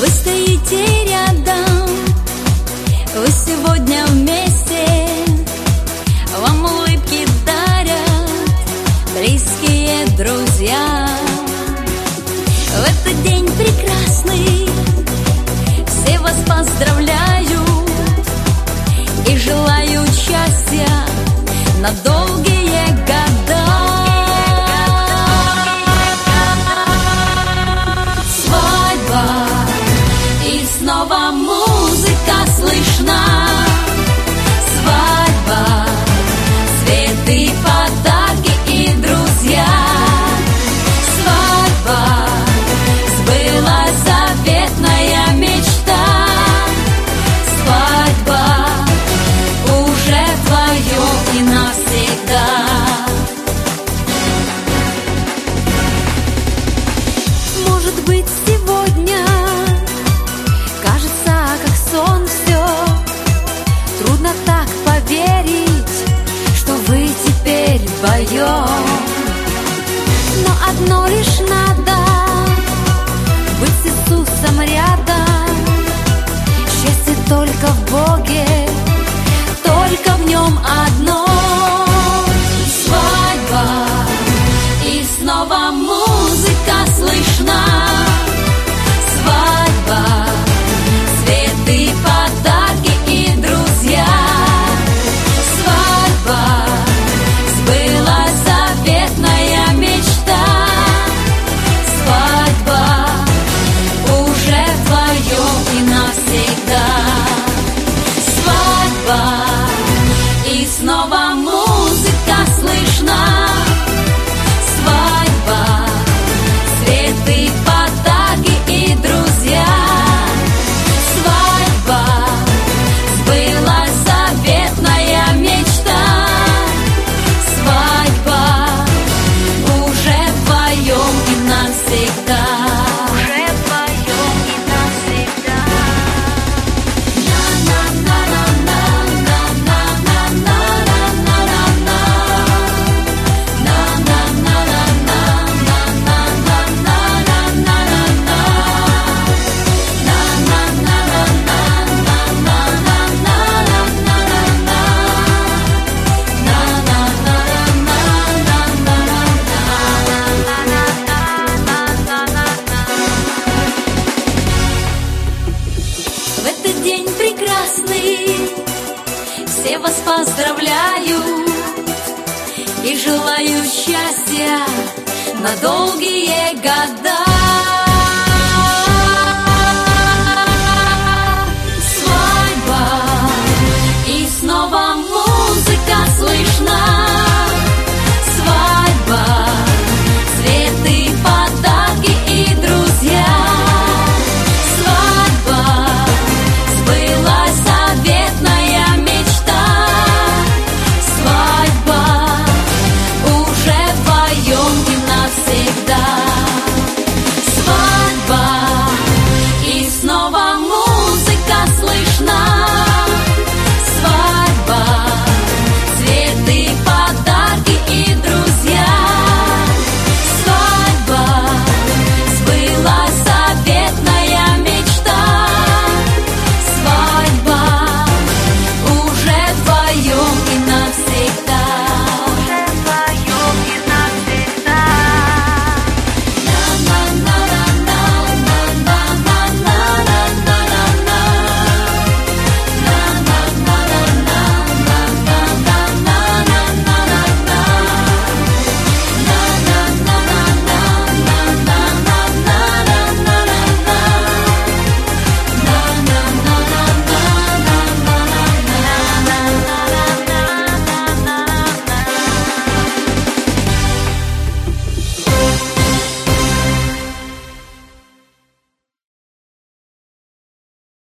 Вы стоите рядом, вы сегодня вместе. Вам улыбки дарят близкие друзья. В этот день прекрасный. Все вас поздравляю И желаю счастья на долгие снова музыка слышна. Свадьба, цветы, подарки и друзья. Свадьба, сбылась заветная мечта. Свадьба, уже твое и навсегда. Может быть, сегодня дом. Но одно лишь надо быть с Иисусом рядом. Счастье только в Боге, только в нем одно. Свадьба, и снова музыка слышна. День прекрасный все вас поздравляю и желаю счастья на долгие года.